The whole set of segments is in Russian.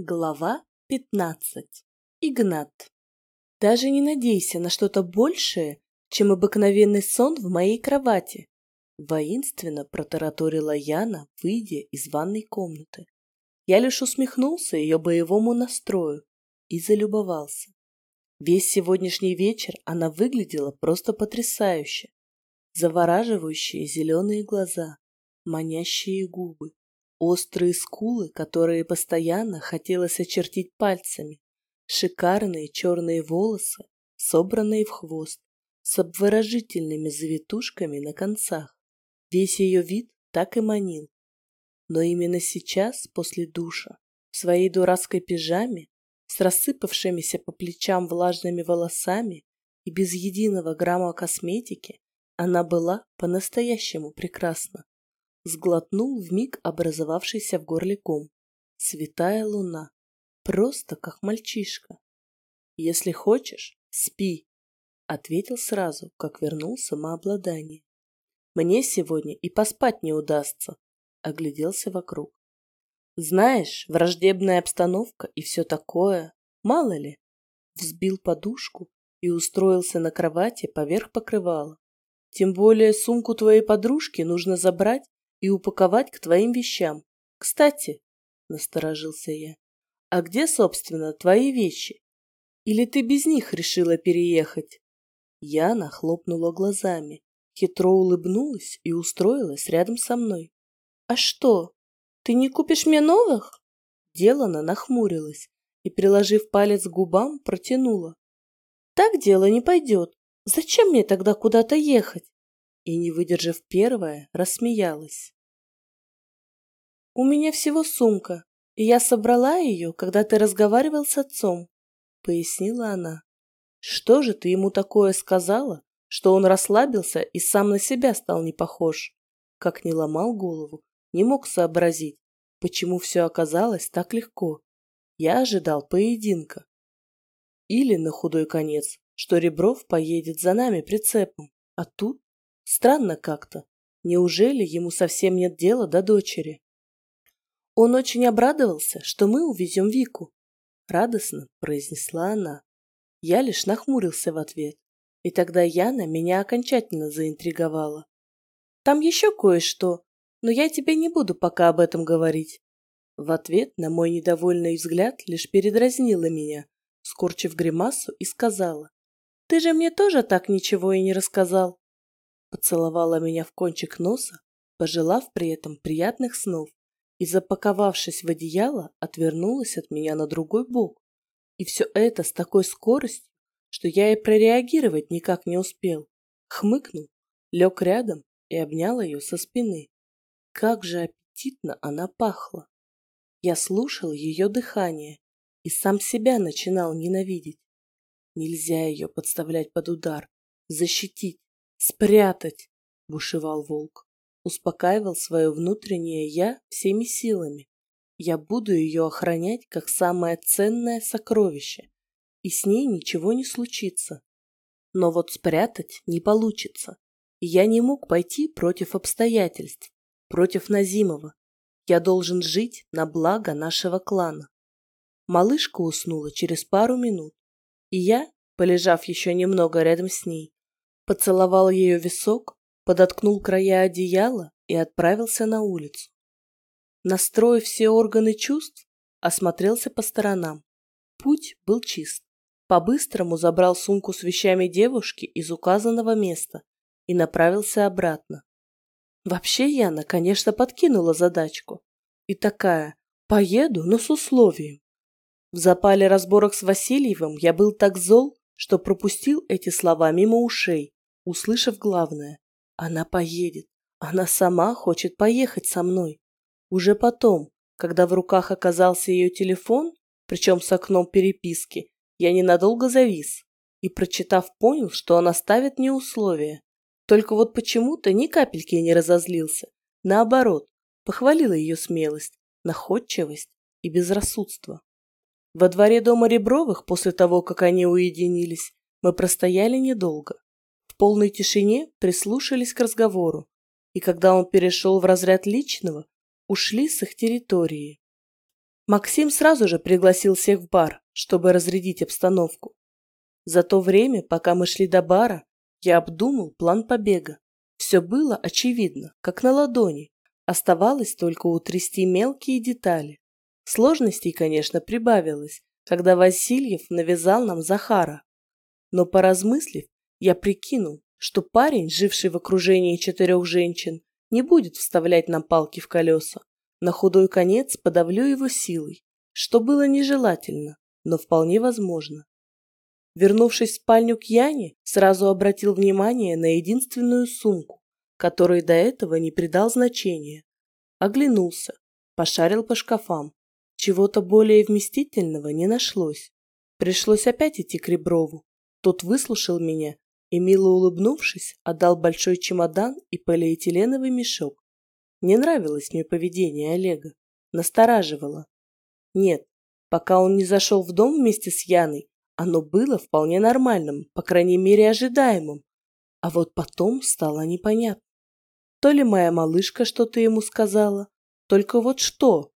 Глава 15. Игнат. Даже не надейся на что-то большее, чем обыкновенный сон в моей кровати. Воинственно протараторила Яна, выйдя из ванной комнаты. Я лишь усмехнулся ее боевому настрою и залюбовался. Весь сегодняшний вечер она выглядела просто потрясающе. Завораживающие зеленые глаза, манящие губы, Острые скулы, которые постоянно хотелось очертить пальцами. Шикарные черные волосы, собранные в хвост, с обворожительными завитушками на концах. Весь ее вид так и манил. Но именно сейчас, после душа, в своей дурацкой пижаме, с рассыпавшимися по плечам влажными волосами и без единого грамма косметики, она была по-настоящему прекрасна сглотнул вмиг образовавшийся в горле ком. Святая луна. Просто как мальчишка. Если хочешь, спи, ответил сразу, как вернул самообладание. Мне сегодня и поспать не удастся, огляделся вокруг. Знаешь, враждебная обстановка и все такое, мало ли. Взбил подушку и устроился на кровати поверх покрывала. Тем более сумку твоей подружки нужно забрать и упаковать к твоим вещам. Кстати, насторожился я, а где, собственно, твои вещи? Или ты без них решила переехать? Яна хлопнула глазами, хитро улыбнулась и устроилась рядом со мной. А что, ты не купишь мне новых? Делана нахмурилась и, приложив палец к губам, протянула. Так дело не пойдет. Зачем мне тогда куда-то ехать? И, не выдержав первая, рассмеялась. «У меня всего сумка, и я собрала ее, когда ты разговаривал с отцом», — пояснила она. «Что же ты ему такое сказала, что он расслабился и сам на себя стал не похож?» Как не ломал голову, не мог сообразить, почему все оказалось так легко. Я ожидал поединка. Или, на худой конец, что Ребров поедет за нами прицепом, а тут Странно как-то. Неужели ему совсем нет дела до дочери? Он очень обрадовался, что мы увезем Вику. Радостно произнесла она. Я лишь нахмурился в ответ. И тогда Яна меня окончательно заинтриговала. Там еще кое-что, но я тебе не буду пока об этом говорить. В ответ на мой недовольный взгляд лишь передразнила меня, скорчив гримасу и сказала. Ты же мне тоже так ничего и не рассказал поцеловала меня в кончик носа, пожелав при этом приятных снов, и, запаковавшись в одеяло, отвернулась от меня на другой бок. И все это с такой скоростью, что я и прореагировать никак не успел. Хмыкнул, лег рядом и обнял ее со спины. Как же аппетитно она пахла! Я слушал ее дыхание и сам себя начинал ненавидеть. Нельзя ее подставлять под удар, защитить, «Спрятать!» — бушевал волк. Успокаивал свое внутреннее «я» всеми силами. Я буду ее охранять как самое ценное сокровище, и с ней ничего не случится. Но вот спрятать не получится. И я не мог пойти против обстоятельств, против Назимова. Я должен жить на благо нашего клана. Малышка уснула через пару минут, и я, полежав еще немного рядом с ней, поцеловал ее висок, подоткнул края одеяла и отправился на улицу. Настроив все органы чувств, осмотрелся по сторонам. Путь был чист. По-быстрому забрал сумку с вещами девушки из указанного места и направился обратно. Вообще Яна, конечно, подкинула задачку. И такая, поеду, но с условием. В запале разборок с Васильевым я был так зол, что пропустил эти слова мимо ушей услышав главное. Она поедет. Она сама хочет поехать со мной. Уже потом, когда в руках оказался ее телефон, причем с окном переписки, я ненадолго завис и, прочитав, понял, что она ставит мне условия. Только вот почему-то ни капельки не разозлился. Наоборот, похвалила ее смелость, находчивость и безрассудство. Во дворе дома Ребровых, после того, как они уединились, мы простояли недолго полной тишине прислушались к разговору, и когда он перешел в разряд личного, ушли с их территории. Максим сразу же пригласил всех в бар, чтобы разрядить обстановку. За то время, пока мы шли до бара, я обдумал план побега. Все было очевидно, как на ладони. Оставалось только утрясти мелкие детали. Сложностей, конечно, прибавилось, когда Васильев навязал нам Захара. Но поразмыслив, я прикинул, что парень, живший в окружении четырех женщин, не будет вставлять нам палки в колеса. На худой конец подавлю его силой, что было нежелательно, но вполне возможно. Вернувшись в спальню к Яне, сразу обратил внимание на единственную сумку, которой до этого не придал значения. Оглянулся, пошарил по шкафам. Чего-то более вместительного не нашлось. Пришлось опять идти к Реброву. Тот выслушал меня и, мило улыбнувшись, отдал большой чемодан и полиэтиленовый мешок. Не нравилось мне поведение Олега. Настораживало. Нет, пока он не зашел в дом вместе с Яной, оно было вполне нормальным, по крайней мере ожидаемым. А вот потом стало непонятно. То ли моя малышка что-то ему сказала, только вот что,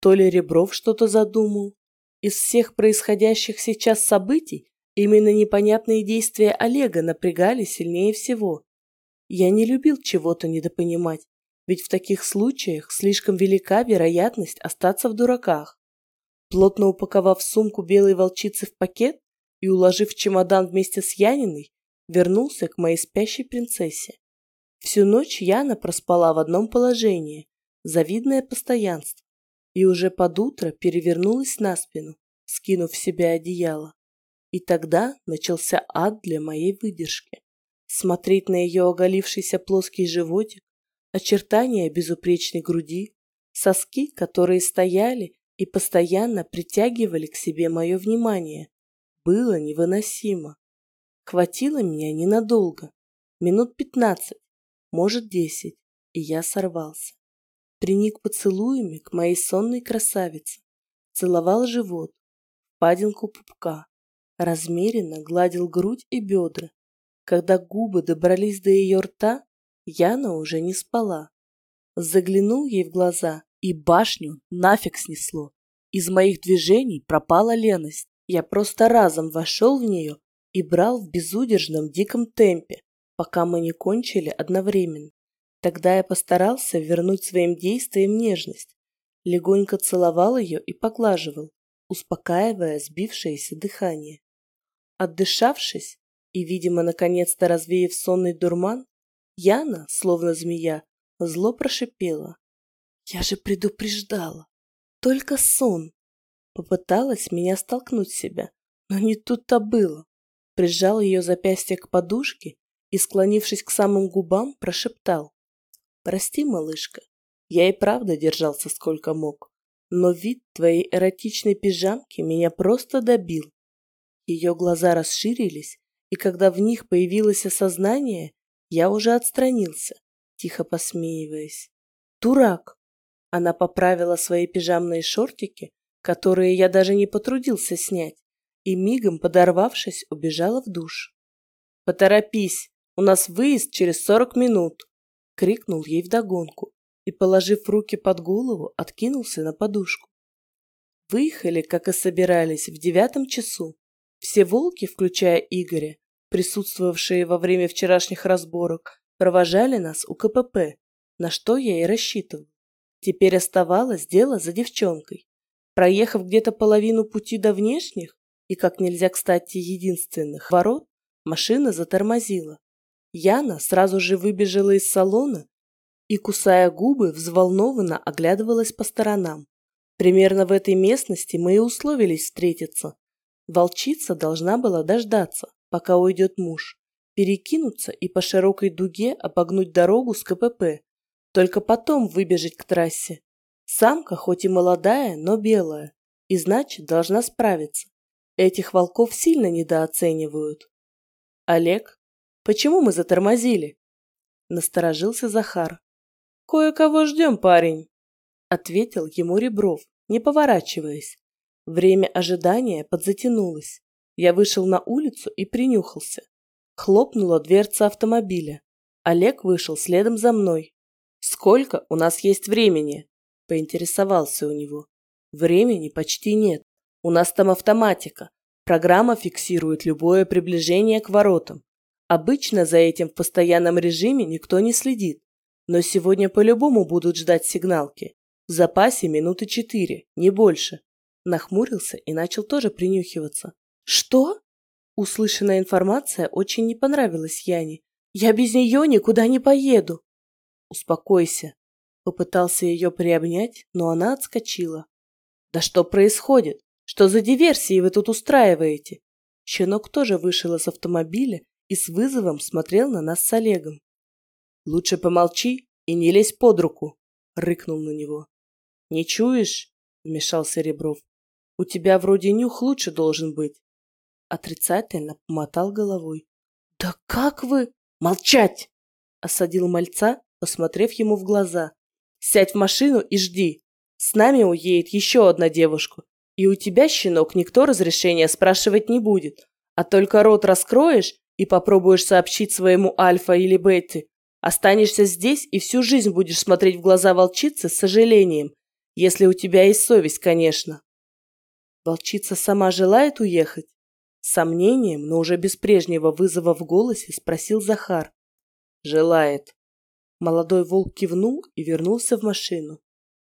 то ли Ребров что-то задумал. Из всех происходящих сейчас событий именно непонятные действия Олега напрягали сильнее всего. Я не любил чего-то недопонимать, ведь в таких случаях слишком велика вероятность остаться в дураках. Плотно упаковав сумку белой волчицы в пакет и уложив чемодан вместе с Яниной, вернулся к моей спящей принцессе. Всю ночь Яна проспала в одном положении, завидное постоянство, и уже под утро перевернулась на спину, скинув в себя одеяло. И тогда начался ад для моей выдержки. Смотреть на ее оголившийся плоский животик, очертания безупречной груди, соски, которые стояли и постоянно притягивали к себе мое внимание, было невыносимо. Хватило меня ненадолго, минут пятнадцать, может десять, и я сорвался. Приник поцелуями к моей сонной красавице, целовал живот, падинку пупка, размеренно гладил грудь и бедра. Когда губы добрались до ее рта, Яна уже не спала. Заглянул ей в глаза, и башню нафиг снесло. Из моих движений пропала леность. Я просто разом вошел в нее и брал в безудержном диком темпе, пока мы не кончили одновременно. Тогда я постарался вернуть своим действиям нежность. Легонько целовал ее и поглаживал, успокаивая сбившееся дыхание. Отдышавшись и, видимо, наконец-то развеяв сонный дурман, Яна, словно змея, зло прошипела. «Я же предупреждала! Только сон!» Попыталась меня столкнуть себя, но не тут-то было. Прижал ее запястье к подушке и, склонившись к самым губам, прошептал. «Прости, малышка, я и правда держался сколько мог, но вид твоей эротичной пижамки меня просто добил». Ее глаза расширились, и когда в них появилось осознание, я уже отстранился, тихо посмеиваясь. «Дурак!» Она поправила свои пижамные шортики, которые я даже не потрудился снять, и мигом, подорвавшись, убежала в душ. «Поторопись, у нас выезд через сорок минут!» — крикнул ей вдогонку и, положив руки под голову, откинулся на подушку. Выехали, как и собирались, в девятом часу. Все волки, включая Игоря, присутствовавшие во время вчерашних разборок, провожали нас у КПП, на что я и рассчитывал. Теперь оставалось дело за девчонкой. Проехав где-то половину пути до внешних и, как нельзя кстати, единственных ворот, машина затормозила. Яна сразу же выбежала из салона и, кусая губы, взволнованно оглядывалась по сторонам. Примерно в этой местности мы и условились встретиться. Волчица должна была дождаться, пока уйдет муж, перекинуться и по широкой дуге обогнуть дорогу с КПП, только потом выбежать к трассе. Самка хоть и молодая, но белая, и значит должна справиться. Этих волков сильно недооценивают. Олег, почему мы затормозили? Насторожился Захар. Кое-кого ждем, парень, ответил ему Ребров, не поворачиваясь. Время ожидания подзатянулось. Я вышел на улицу и принюхался. Хлопнула дверца автомобиля. Олег вышел следом за мной. «Сколько у нас есть времени?» – поинтересовался у него. Времени почти нет. У нас там автоматика. Программа фиксирует любое приближение к воротам. Обычно за этим в постоянном режиме никто не следит. Но сегодня по-любому будут ждать сигналки. В запасе минуты четыре, не больше. Нахмурился и начал тоже принюхиваться. Что? Услышанная информация очень не понравилась Яне. Я без нее никуда не поеду. Успокойся. Попытался ее приобнять, но она отскочила. Да что происходит? Что за диверсии вы тут устраиваете? Щенок тоже вышел из автомобиля и с вызовом смотрел на нас с Олегом. Лучше помолчи и не лезь под руку, рыкнул на него. Не чуешь? вмешался Ребров. У тебя вроде нюх лучше должен быть. Отрицательно помотал головой. Да как вы? Молчать! Осадил мальца, посмотрев ему в глаза. Сядь в машину и жди. С нами уедет еще одна девушка. И у тебя, щенок, никто разрешения спрашивать не будет. А только рот раскроешь и попробуешь сообщить своему Альфа или Бетти. Останешься здесь и всю жизнь будешь смотреть в глаза волчицы с сожалением. Если у тебя есть совесть, конечно. Волчица сама желает уехать? С сомнением, но уже без прежнего вызова в голосе спросил Захар. Желает. Молодой волк кивнул и вернулся в машину.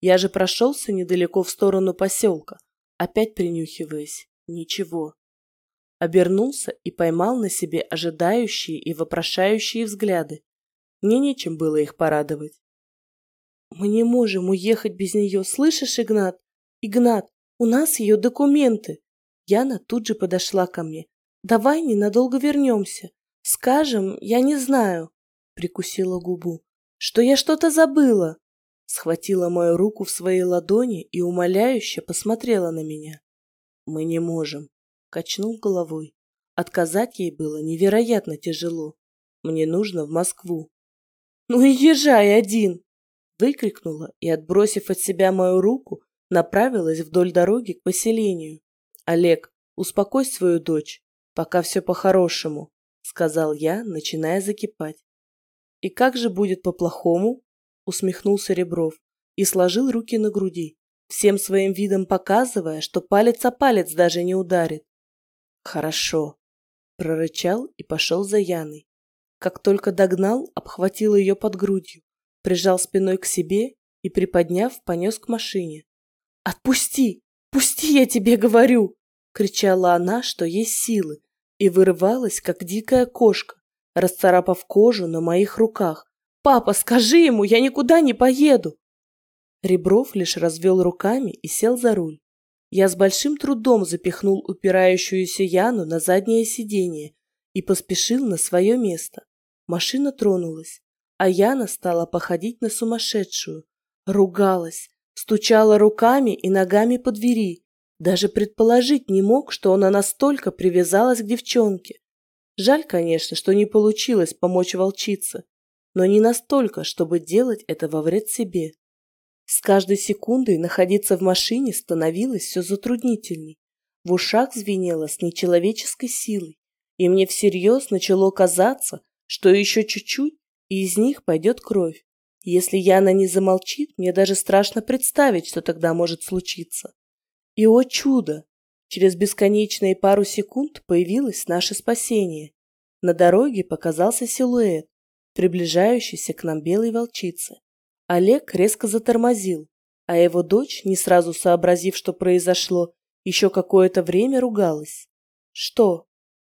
Я же прошелся недалеко в сторону поселка, опять принюхиваясь. Ничего. Обернулся и поймал на себе ожидающие и вопрошающие взгляды. Мне нечем было их порадовать. «Мы не можем уехать без нее, слышишь, Игнат? Игнат, у нас ее документы!» Яна тут же подошла ко мне. «Давай ненадолго вернемся. Скажем, я не знаю», — прикусила губу что я что-то забыла. Схватила мою руку в своей ладони и умоляюще посмотрела на меня. Мы не можем. Качнул головой. Отказать ей было невероятно тяжело. Мне нужно в Москву. Ну и езжай один! Выкрикнула и, отбросив от себя мою руку, направилась вдоль дороги к поселению. Олег, успокой свою дочь, пока все по-хорошему, сказал я, начиная закипать. «И как же будет по-плохому?» — усмехнулся Ребров и сложил руки на груди, всем своим видом показывая, что палец о палец даже не ударит. «Хорошо», — прорычал и пошел за Яной. Как только догнал, обхватил ее под грудью, прижал спиной к себе и, приподняв, понес к машине. «Отпусти! Пусти, я тебе говорю!» — кричала она, что есть силы, и вырывалась, как дикая кошка, расцарапав кожу на моих руках. «Папа, скажи ему, я никуда не поеду!» Ребров лишь развел руками и сел за руль. Я с большим трудом запихнул упирающуюся Яну на заднее сиденье и поспешил на свое место. Машина тронулась, а Яна стала походить на сумасшедшую. Ругалась, стучала руками и ногами по двери. Даже предположить не мог, что она настолько привязалась к девчонке. Жаль, конечно, что не получилось помочь волчице, но не настолько, чтобы делать это во вред себе. С каждой секундой находиться в машине становилось все затруднительней. В ушах звенело с нечеловеческой силой, и мне всерьез начало казаться, что еще чуть-чуть, и из них пойдет кровь. Если Яна не замолчит, мне даже страшно представить, что тогда может случиться. И, о чудо, Через бесконечные пару секунд появилось наше спасение. На дороге показался силуэт, приближающийся к нам белой волчицы. Олег резко затормозил, а его дочь, не сразу сообразив, что произошло, еще какое-то время ругалась. «Что?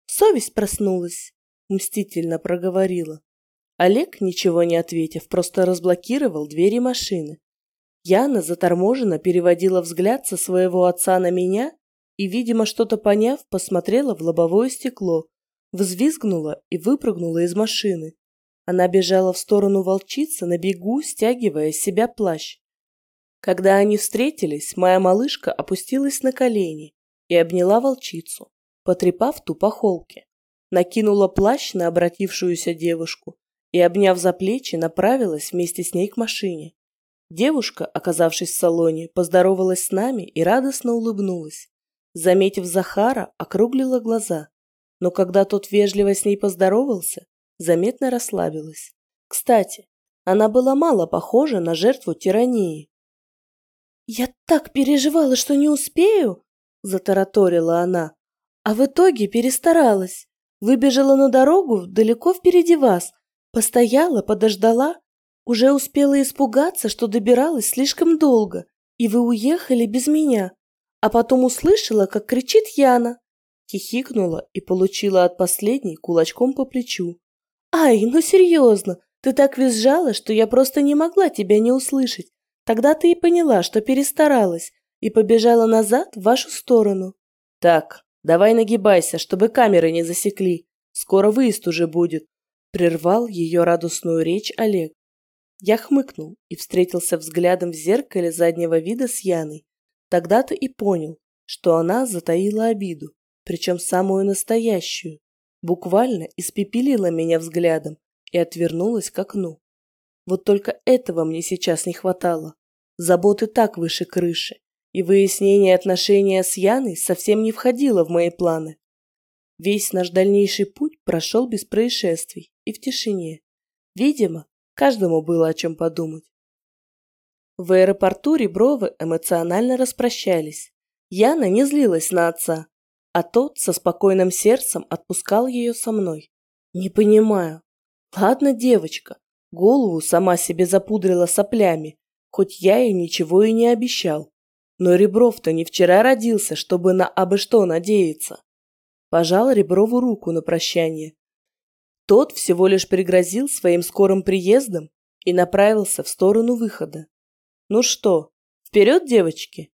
Совесть проснулась?» – мстительно проговорила. Олег, ничего не ответив, просто разблокировал двери машины. Яна заторможенно переводила взгляд со своего отца на меня и, видимо, что-то поняв, посмотрела в лобовое стекло, взвизгнула и выпрыгнула из машины. Она бежала в сторону волчицы на бегу, стягивая с себя плащ. Когда они встретились, моя малышка опустилась на колени и обняла волчицу, потрепав ту по холке. Накинула плащ на обратившуюся девушку и, обняв за плечи, направилась вместе с ней к машине. Девушка, оказавшись в салоне, поздоровалась с нами и радостно улыбнулась. Заметив Захара, округлила глаза, но когда тот вежливо с ней поздоровался, заметно расслабилась. Кстати, она была мало похожа на жертву тирании. Я так переживала, что не успею, затараторила она, а в итоге перестаралась. Выбежала на дорогу далеко впереди вас, постояла, подождала, уже успела испугаться, что добиралась слишком долго, и вы уехали без меня. А потом услышала, как кричит Яна. Хихикнула и получила от последней кулачком по плечу. «Ай, ну серьезно, ты так визжала, что я просто не могла тебя не услышать. Тогда ты и поняла, что перестаралась, и побежала назад в вашу сторону». «Так, давай нагибайся, чтобы камеры не засекли. Скоро выезд уже будет», — прервал ее радостную речь Олег. Я хмыкнул и встретился взглядом в зеркале заднего вида с Яной. Тогда-то и понял, что она затаила обиду, причем самую настоящую. Буквально испепелила меня взглядом и отвернулась к окну. Вот только этого мне сейчас не хватало. Заботы так выше крыши, и выяснение отношения с Яной совсем не входило в мои планы. Весь наш дальнейший путь прошел без происшествий и в тишине. Видимо, каждому было о чем подумать. В аэропорту Ребровы эмоционально распрощались. Яна не злилась на отца, а тот со спокойным сердцем отпускал ее со мной. Не понимаю. Ладно, девочка, голову сама себе запудрила соплями, хоть я ей ничего и не обещал. Но Ребров-то не вчера родился, чтобы на абы что надеяться. Пожал Реброву руку на прощание. Тот всего лишь пригрозил своим скорым приездом и направился в сторону выхода. «Ну что, вперед, девочки!»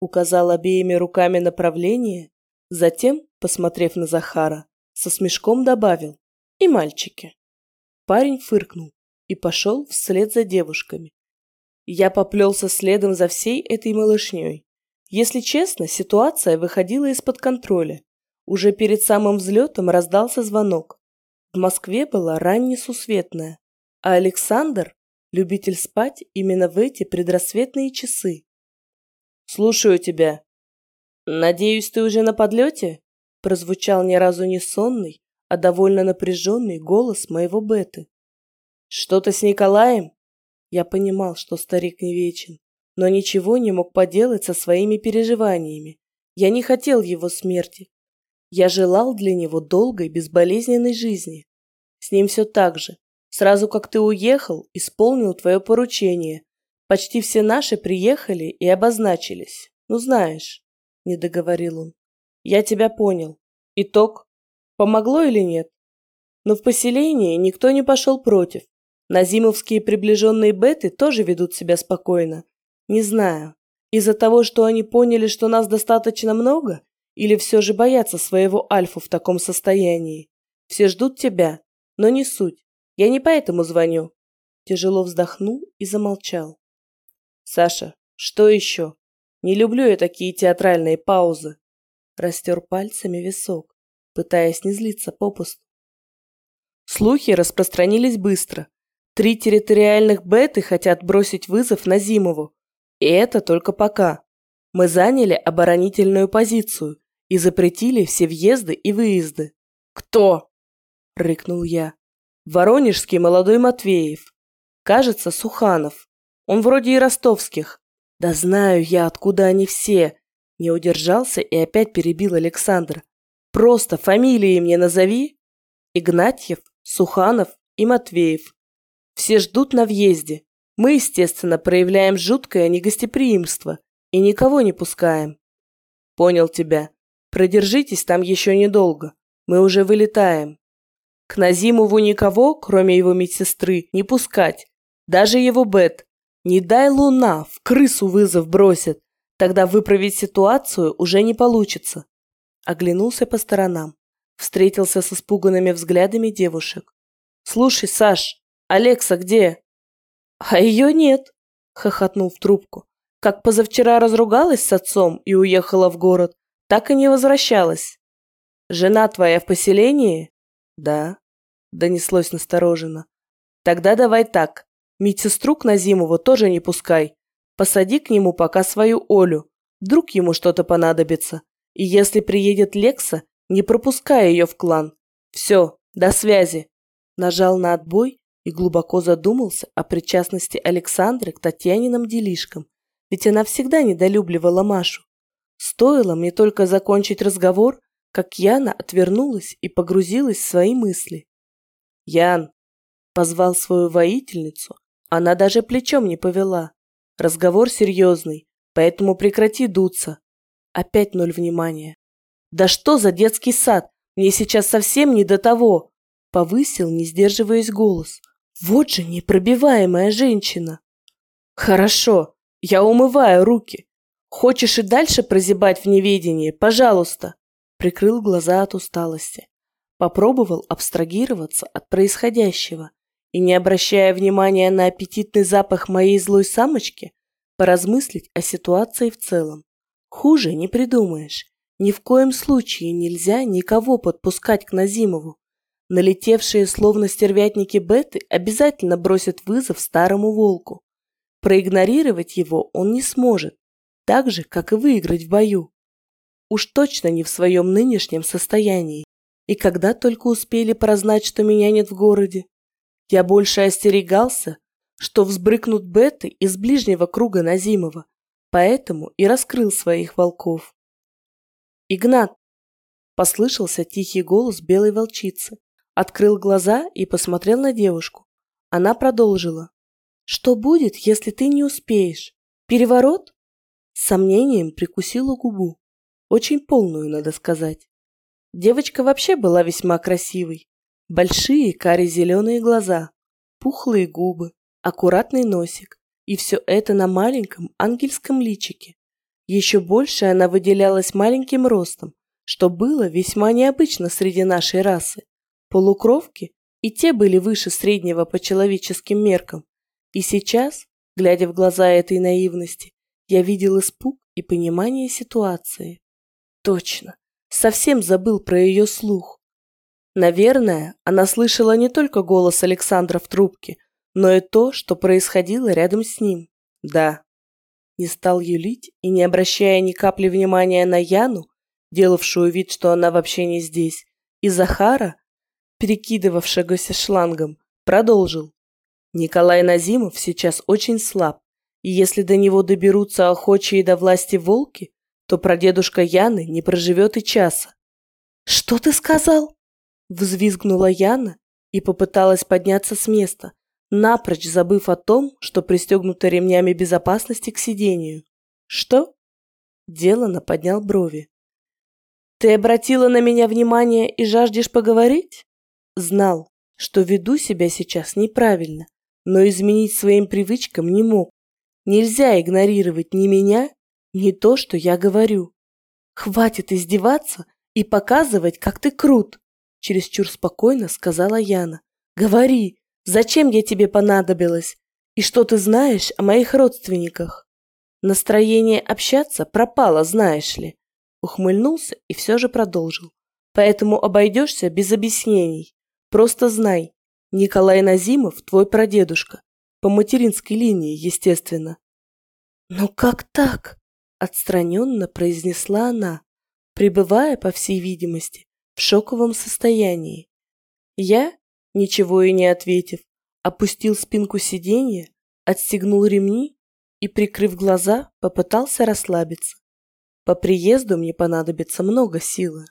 Указал обеими руками направление Затем, посмотрев на Захара, со смешком добавил «И мальчики». Парень фыркнул и пошел вслед за девушками. Я поплелся следом за всей этой малышней. Если честно, ситуация выходила из-под контроля. Уже перед самым взлетом раздался звонок. В Москве была раннесусветная, а Александр – любитель спать именно в эти предрассветные часы. «Слушаю тебя», «Надеюсь, ты уже на подлете?» Прозвучал ни разу не сонный, а довольно напряженный голос моего Беты. «Что-то с Николаем?» Я понимал, что старик не вечен, но ничего не мог поделать со своими переживаниями. Я не хотел его смерти. Я желал для него долгой, безболезненной жизни. С ним все так же. Сразу как ты уехал, исполнил твое поручение. Почти все наши приехали и обозначились. Ну, знаешь не договорил он. Я тебя понял. Итог? Помогло или нет? Но в поселении никто не пошел против. Назимовские приближенные беты тоже ведут себя спокойно. Не знаю, из-за того, что они поняли, что нас достаточно много, или все же боятся своего альфу в таком состоянии. Все ждут тебя, но не суть. Я не поэтому звоню. Тяжело вздохнул и замолчал. Саша, что еще? Не люблю я такие театральные паузы. Растер пальцами висок, пытаясь не злиться попусту. Слухи распространились быстро. Три территориальных беты хотят бросить вызов на Зимову. И это только пока. Мы заняли оборонительную позицию и запретили все въезды и выезды. «Кто?» – рыкнул я. «Воронежский молодой Матвеев. Кажется, Суханов. Он вроде и ростовских. Да знаю я, откуда они все. Не удержался и опять перебил Александр. Просто фамилии мне назови. Игнатьев, Суханов и Матвеев. Все ждут на въезде. Мы, естественно, проявляем жуткое негостеприимство и никого не пускаем. Понял тебя. Продержитесь там еще недолго. Мы уже вылетаем. К Назимову никого, кроме его медсестры, не пускать. Даже его Бет. Не дай луна, в крысу вызов бросит. Тогда выправить ситуацию уже не получится. Оглянулся по сторонам. Встретился с испуганными взглядами девушек. «Слушай, Саш, Алекса где?» «А ее нет», — хохотнул в трубку. «Как позавчера разругалась с отцом и уехала в город, так и не возвращалась. Жена твоя в поселении?» «Да», — донеслось настороженно. «Тогда давай так. Медсестру к Назимову тоже не пускай. Посади к нему пока свою Олю. Вдруг ему что-то понадобится. И если приедет Лекса, не пропускай ее в клан. Все, до связи. Нажал на отбой и глубоко задумался о причастности Александры к Татьяниным делишкам. ведь она всегда недолюбливала Машу. Стоило мне только закончить разговор, как Яна отвернулась и погрузилась в свои мысли. «Ян!» – позвал свою воительницу, она даже плечом не повела. Разговор серьезный, поэтому прекрати дуться. Опять ноль внимания. «Да что за детский сад? Мне сейчас совсем не до того!» Повысил, не сдерживаясь голос. «Вот же непробиваемая женщина!» «Хорошо, я умываю руки. Хочешь и дальше прозябать в неведении? Пожалуйста!» Прикрыл глаза от усталости. Попробовал абстрагироваться от происходящего и, не обращая внимания на аппетитный запах моей злой самочки, поразмыслить о ситуации в целом. Хуже не придумаешь. Ни в коем случае нельзя никого подпускать к Назимову. Налетевшие словно стервятники Беты обязательно бросят вызов старому волку. Проигнорировать его он не сможет, так же, как и выиграть в бою. Уж точно не в своем нынешнем состоянии. И когда только успели прознать, что меня нет в городе. Я больше остерегался, что взбрыкнут беты из ближнего круга Назимова, поэтому и раскрыл своих волков. «Игнат!» – послышался тихий голос белой волчицы, открыл глаза и посмотрел на девушку. Она продолжила. «Что будет, если ты не успеешь? Переворот?» С сомнением прикусила губу. Очень полную, надо сказать. Девочка вообще была весьма красивой, Большие кари-зеленые глаза, пухлые губы, аккуратный носик. И все это на маленьком ангельском личике. Еще больше она выделялась маленьким ростом, что было весьма необычно среди нашей расы. Полукровки и те были выше среднего по человеческим меркам. И сейчас, глядя в глаза этой наивности, я видел испуг и понимание ситуации. Точно, совсем забыл про ее слух. Наверное, она слышала не только голос Александра в трубке, но и то, что происходило рядом с ним. Да. Не стал юлить и, не обращая ни капли внимания на Яну, делавшую вид, что она вообще не здесь, и Захара, перекидывавшегося шлангом, продолжил. Николай Назимов сейчас очень слаб, и если до него доберутся охочие до власти волки, то прадедушка Яны не проживет и часа. «Что ты сказал?» Взвизгнула Яна и попыталась подняться с места, напрочь забыв о том, что пристегнута ремнями безопасности к сидению. «Что?» Делано поднял брови. «Ты обратила на меня внимание и жаждешь поговорить?» Знал, что веду себя сейчас неправильно, но изменить своим привычкам не мог. Нельзя игнорировать ни меня, ни то, что я говорю. Хватит издеваться и показывать, как ты крут. Чересчур спокойно сказала Яна. Говори, зачем я тебе понадобилась? И что ты знаешь о моих родственниках? Настроение общаться пропало, знаешь ли. Ухмыльнулся и все же продолжил. Поэтому обойдешься без объяснений. Просто знай, Николай Назимов твой прадедушка. По материнской линии, естественно. «Но как так?» – отстраненно произнесла она, пребывая, по всей видимости, в шоковом состоянии. Я, ничего и не ответив, опустил спинку сиденья, отстегнул ремни и, прикрыв глаза, попытался расслабиться. По приезду мне понадобится много силы.